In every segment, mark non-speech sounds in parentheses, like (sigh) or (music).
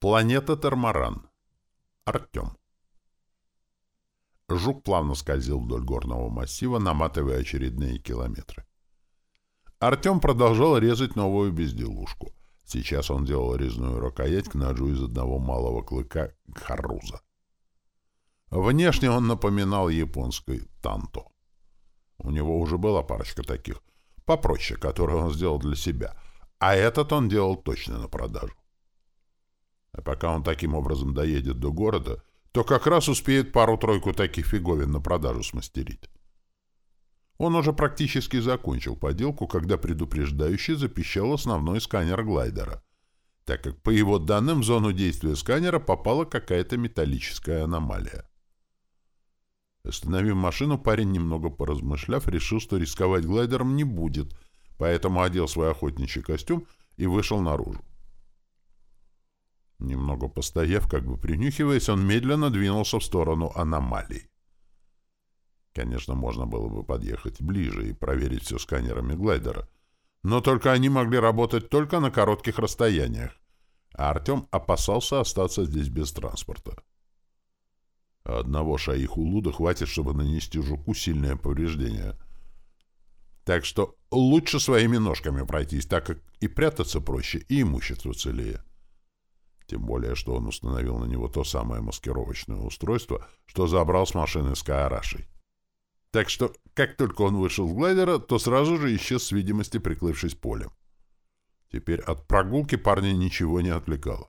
Планета Тормаран. Артем. Жук плавно скользил вдоль горного массива, наматывая очередные километры. Артем продолжал резать новую безделушку. Сейчас он делал резную рукоять к ножу из одного малого клыка Харуза. Внешне он напоминал японский танто. У него уже была парочка таких, попроще, которые он сделал для себя, а этот он делал точно на продажу. А пока он таким образом доедет до города, то как раз успеет пару-тройку таких фиговин на продажу смастерить. Он уже практически закончил поделку, когда предупреждающий запищал основной сканер глайдера, так как, по его данным, в зону действия сканера попала какая-то металлическая аномалия. Остановив машину, парень, немного поразмышляв, решил, что рисковать глайдером не будет, поэтому одел свой охотничий костюм и вышел наружу. Немного постояв, как бы принюхиваясь, он медленно двинулся в сторону аномалий. Конечно, можно было бы подъехать ближе и проверить все сканерами глайдера, но только они могли работать только на коротких расстояниях, а Артем опасался остаться здесь без транспорта. Одного шаиху Луда хватит, чтобы нанести жуку сильное повреждение. Так что лучше своими ножками пройтись, так как и прятаться проще, и имущество целее. Тем более, что он установил на него то самое маскировочное устройство, что забрал с машины с Каарашей. Так что, как только он вышел с глайдера, то сразу же исчез с видимости, приклывшись полем. Теперь от прогулки парня ничего не отвлекало.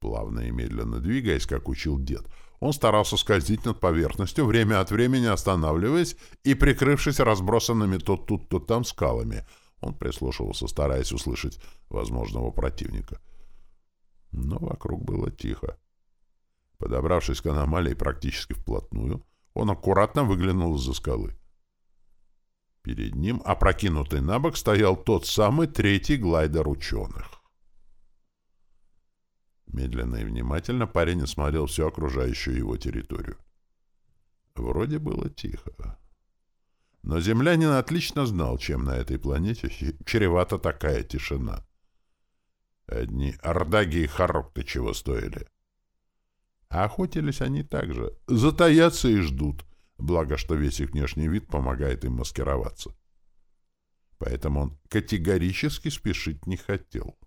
Плавно и медленно двигаясь, как учил дед, он старался скользить над поверхностью, время от времени останавливаясь и прикрывшись разбросанными то тут, то там скалами. Он прислушивался, стараясь услышать возможного противника — но вокруг было тихо. Подобравшись к аномалии практически вплотную, он аккуратно выглянул из-за скалы. Перед ним, опрокинутый на бок, стоял тот самый третий глайдер ученых. Медленно и внимательно парень осмотрел всю окружающую его территорию. Вроде было тихо. Но землянин отлично знал, чем на этой планете (laughs) чревата такая тишина. Одни ордаги и хорокты чего стоили. А охотились они также. Затаятся и ждут. Благо, что весь их внешний вид помогает им маскироваться. Поэтому он категорически спешить не хотел,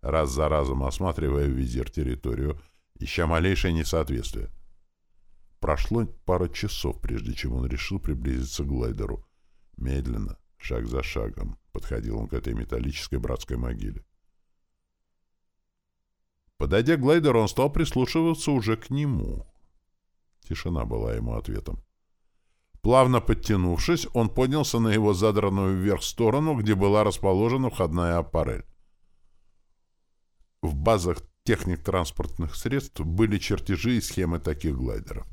раз за разом осматривая визир территорию, ища малейшее несоответствие. Прошло пара часов, прежде чем он решил приблизиться к глайдеру. Медленно, шаг за шагом, подходил он к этой металлической братской могиле. Подойдя к глайдеру, он стал прислушиваться уже к нему. Тишина была ему ответом. Плавно подтянувшись, он поднялся на его задранную вверх сторону, где была расположена входная аппарель. В базах техник транспортных средств были чертежи и схемы таких глайдеров.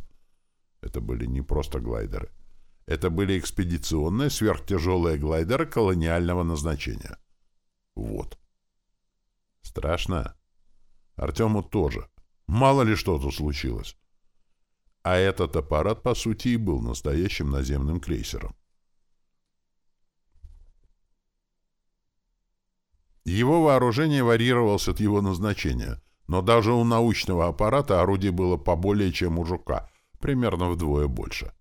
Это были не просто глайдеры. Это были экспедиционные сверхтяжелые глайдеры колониального назначения. Вот. Страшно? Артему тоже. Мало ли что тут случилось. А этот аппарат, по сути, и был настоящим наземным крейсером. Его вооружение варьировалось от его назначения, но даже у научного аппарата орудий было поболее, чем у «Жука», примерно вдвое больше.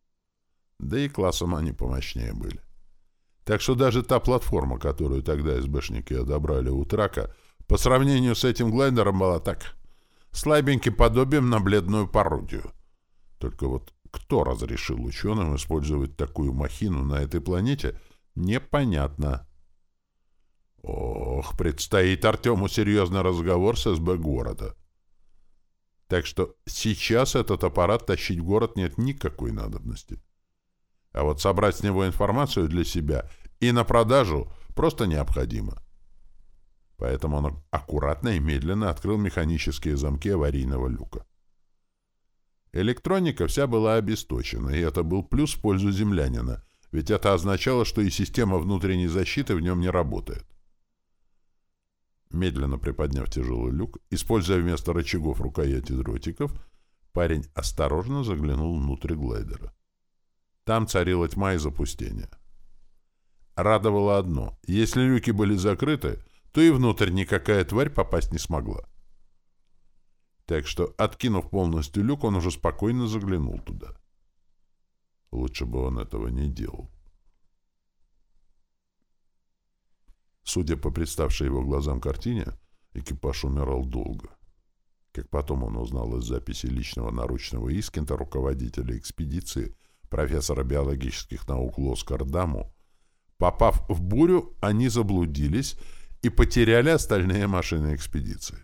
Да и классом они помощнее были. Так что даже та платформа, которую тогда СБшники одобрали у «Трака», по сравнению с этим глайдером была так, слабеньким подобием на бледную пародию. Только вот кто разрешил ученым использовать такую махину на этой планете, непонятно. Ох, предстоит Артему серьезный разговор с СБ города. Так что сейчас этот аппарат тащить в город нет никакой надобности. А вот собрать с него информацию для себя и на продажу просто необходимо. Поэтому он аккуратно и медленно открыл механические замки аварийного люка. Электроника вся была обесточена, и это был плюс в пользу землянина, ведь это означало, что и система внутренней защиты в нем не работает. Медленно приподняв тяжелый люк, используя вместо рычагов рукояти дротиков, парень осторожно заглянул внутрь глайдера. Там царила тьма и запустение. Радовало одно — если люки были закрыты, то и внутрь никакая тварь попасть не смогла. Так что, откинув полностью люк, он уже спокойно заглянул туда. Лучше бы он этого не делал. Судя по представшей его глазам картине, экипаж умирал долго. Как потом он узнал из записи личного наручного Искента руководителя экспедиции, профессора биологических наук Лоскардаму, попав в бурю, они заблудились и потеряли остальные машины экспедиции.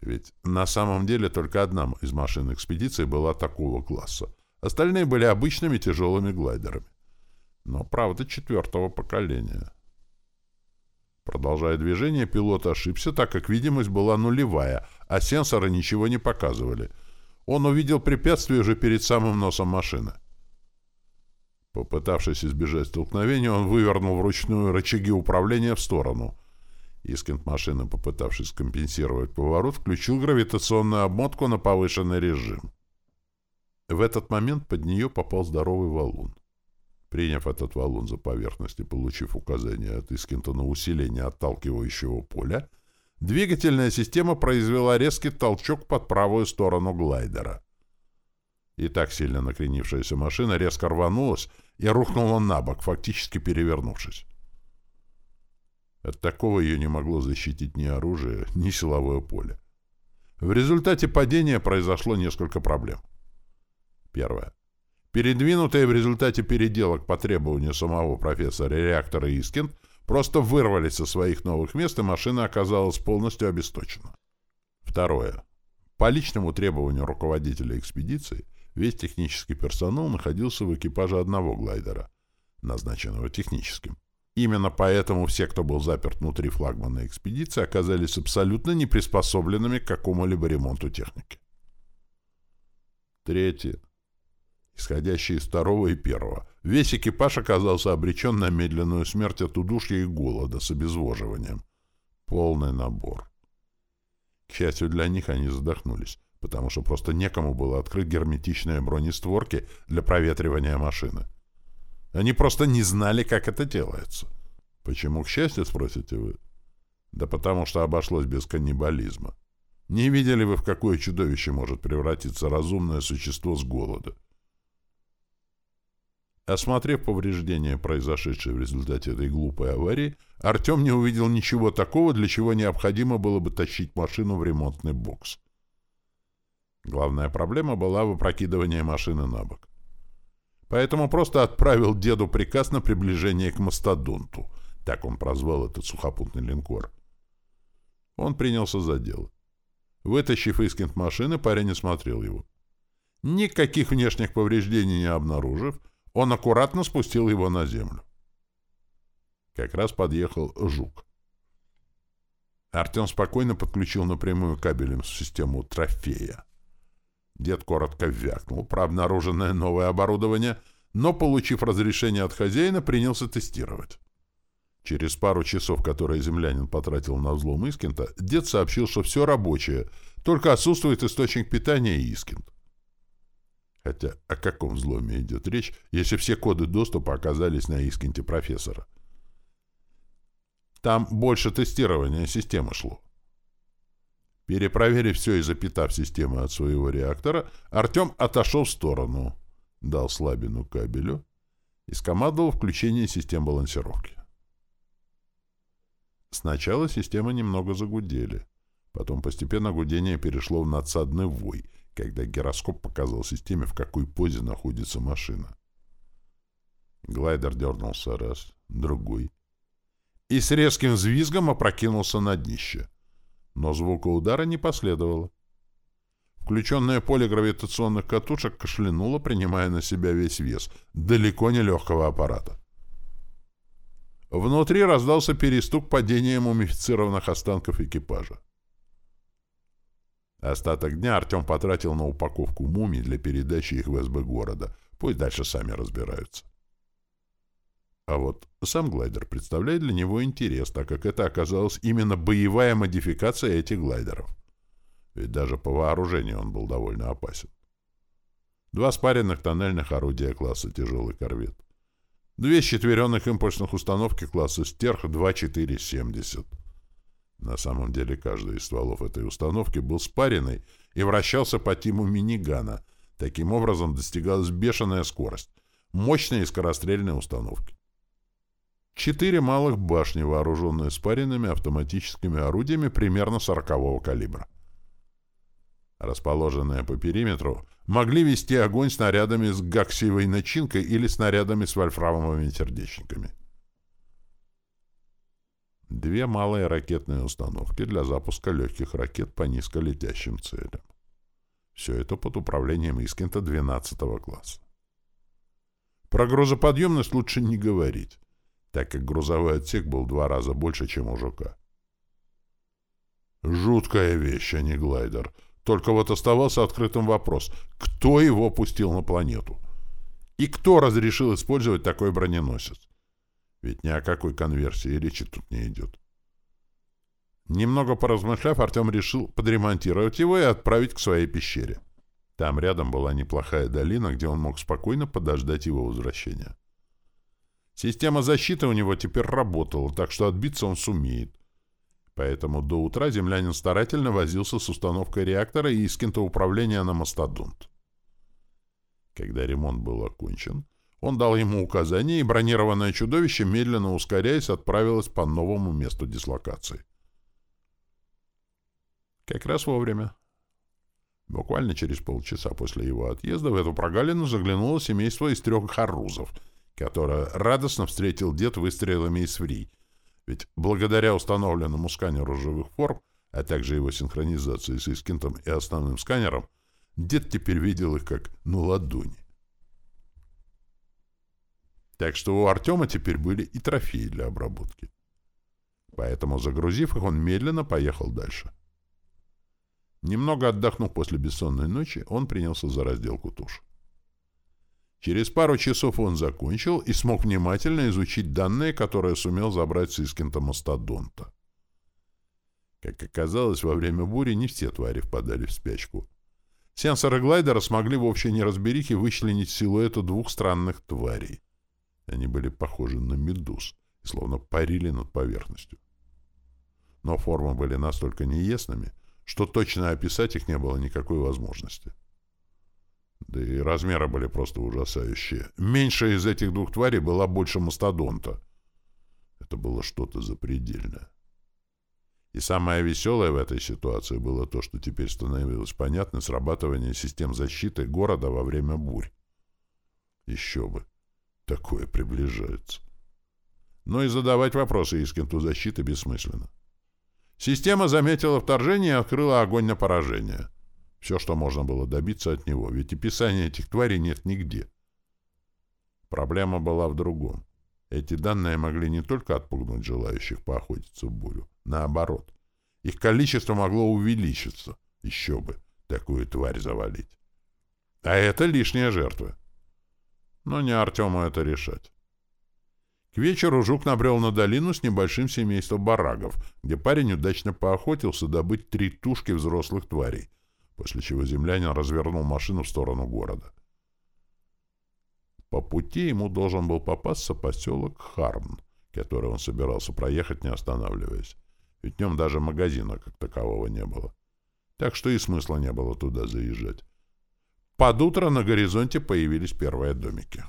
Ведь на самом деле только одна из машин экспедиции была такого класса. Остальные были обычными тяжелыми глайдерами. Но, правда, четвертого поколения. Продолжая движение, пилот ошибся, так как видимость была нулевая, а сенсоры ничего не показывали. Он увидел препятствие уже перед самым носом машины. Попытавшись избежать столкновения, он вывернул вручную рычаги управления в сторону. Искент машины, попытавшись компенсировать поворот, включил гравитационную обмотку на повышенный режим. В этот момент под нее попал здоровый валун. Приняв этот валун за поверхность и получив указание от Искента на усиление отталкивающего поля, двигательная система произвела резкий толчок под правую сторону глайдера. И так сильно накренившаяся машина резко рванулась и рухнула на бок, фактически перевернувшись. От такого ее не могло защитить ни оружие, ни силовое поле. В результате падения произошло несколько проблем. Первое. Передвинутые в результате переделок по требованию самого профессора реактора Искин просто вырвались со своих новых мест, и машина оказалась полностью обесточена. Второе. По личному требованию руководителя экспедиции весь технический персонал находился в экипаже одного глайдера, назначенного техническим. Именно поэтому все, кто был заперт внутри флагмана экспедиции, оказались абсолютно неприспособленными к какому-либо ремонту техники. Третье исходящие из второго и первого. Весь экипаж оказался обречен на медленную смерть от удушья и голода с обезвоживанием. Полный набор. К счастью для них, они задохнулись, потому что просто некому было открыть герметичные бронестворки для проветривания машины. Они просто не знали, как это делается. Почему, к счастью, спросите вы? Да потому что обошлось без каннибализма. Не видели вы, в какое чудовище может превратиться разумное существо с голода? Осмотрев повреждения, произошедшие в результате этой глупой аварии, Артем не увидел ничего такого, для чего необходимо было бы тащить машину в ремонтный бокс. Главная проблема была в опрокидывании машины на бок. Поэтому просто отправил деду приказ на приближение к мастодонту, так он прозвал этот сухопутный линкор. Он принялся за дело. Вытащив Искент машины, парень осмотрел его. Никаких внешних повреждений не обнаружив, он аккуратно спустил его на землю. Как раз подъехал жук. Артем спокойно подключил напрямую кабелем систему трофея. Дед коротко вякнул про обнаруженное новое оборудование, но, получив разрешение от хозяина, принялся тестировать. Через пару часов, которые землянин потратил на взлом Искента, дед сообщил, что все рабочее, только отсутствует источник питания и Искент. Хотя о каком взломе идет речь, если все коды доступа оказались на искенте профессора? Там больше тестирования системы шло. Перепроверив все и запитав систему от своего реактора, Артем отошел в сторону, дал слабину кабелю и скомандовал включение систем балансировки. Сначала системы немного загудели. Потом постепенно гудение перешло в надсадный вой — когда гироскоп показал системе, в какой позе находится машина. Глайдер дернулся раз, другой. И с резким взвизгом опрокинулся на днище. Но звука удара не последовало. Включенное поле гравитационных катушек кашлянуло, принимая на себя весь вес, далеко не легкого аппарата. Внутри раздался перестук падения мумифицированных останков экипажа. Остаток дня Артем потратил на упаковку мумий для передачи их в СБ города. Пусть дальше сами разбираются. А вот сам глайдер представляет для него интерес, так как это оказалась именно боевая модификация этих глайдеров. Ведь даже по вооружению он был довольно опасен. Два спаренных тоннельных орудия класса «Тяжелый корвет». Две счетверенных импульсных установки класса «Стерх» 2470 На самом деле каждый из стволов этой установки был спаренный и вращался по тиму минигана. Таким образом достигалась бешеная скорость, мощные скорострельные установки. Четыре малых башни, вооруженные спаренными автоматическими орудиями примерно 40-го калибра. Расположенные по периметру, могли вести огонь снарядами с гаксиевой начинкой или снарядами с вольфрамовыми сердечниками. Две малые ракетные установки для запуска легких ракет по низколетящим целям. Все это под управлением Искента 12 класса. Про грузоподъемность лучше не говорить, так как грузовой отсек был два раза больше, чем у «Жука». Жуткая вещь, а не глайдер. Только вот оставался открытым вопрос, кто его пустил на планету? И кто разрешил использовать такой броненосец? Ведь ни о какой конверсии речи тут не идет. Немного поразмышляв, Артем решил подремонтировать его и отправить к своей пещере. Там рядом была неплохая долина, где он мог спокойно подождать его возвращения. Система защиты у него теперь работала, так что отбиться он сумеет. Поэтому до утра землянин старательно возился с установкой реактора и искинта управления на мастодонт. Когда ремонт был окончен, он дал ему указание, и бронированное чудовище, медленно ускоряясь, отправилось по новому месту дислокации. Как раз вовремя. Буквально через полчаса после его отъезда в эту прогалину заглянуло семейство из трех харузов, которое радостно встретил дед выстрелами из фри, ведь благодаря установленному сканеру живых форм, а также его синхронизации с Искинтом и основным сканером, дед теперь видел их как на ладони. Так что у Артема теперь были и трофеи для обработки. Поэтому, загрузив их, он медленно поехал дальше. Немного отдохнув после бессонной ночи, он принялся за разделку туш. Через пару часов он закончил и смог внимательно изучить данные, которые сумел забрать с Искента Мастодонта. Как оказалось, во время бури не все твари впадали в спячку. Сенсоры глайдера смогли в общей неразберихе вычленить силуэты двух странных тварей. Они были похожи на медуз и словно парили над поверхностью. Но формы были настолько неясными, что точно описать их не было никакой возможности. И размеры были просто ужасающие. Меньшая из этих двух тварей была больше мастодонта. Это было что-то запредельное. И самое веселое в этой ситуации было то, что теперь становилось понятно срабатывание систем защиты города во время бурь. Еще бы. Такое приближается. Но и задавать вопросы Искенту защиты бессмысленно. Система заметила вторжение и открыла огонь на поражение. Все, что можно было добиться от него, ведь описания этих тварей нет нигде. Проблема была в другом. Эти данные могли не только отпугнуть желающих поохотиться в бурю, наоборот. Их количество могло увеличиться. Еще бы, такую тварь завалить. А это лишняя жертва. Но не Артему это решать. К вечеру Жук набрел на долину с небольшим семейством барагов, где парень удачно поохотился добыть три тушки взрослых тварей, после чего землянин развернул машину в сторону города. По пути ему должен был попасться поселок Харн, который он собирался проехать, не останавливаясь. Ведь в нем даже магазина как такового не было. Так что и смысла не было туда заезжать. Под утро на горизонте появились первые домики.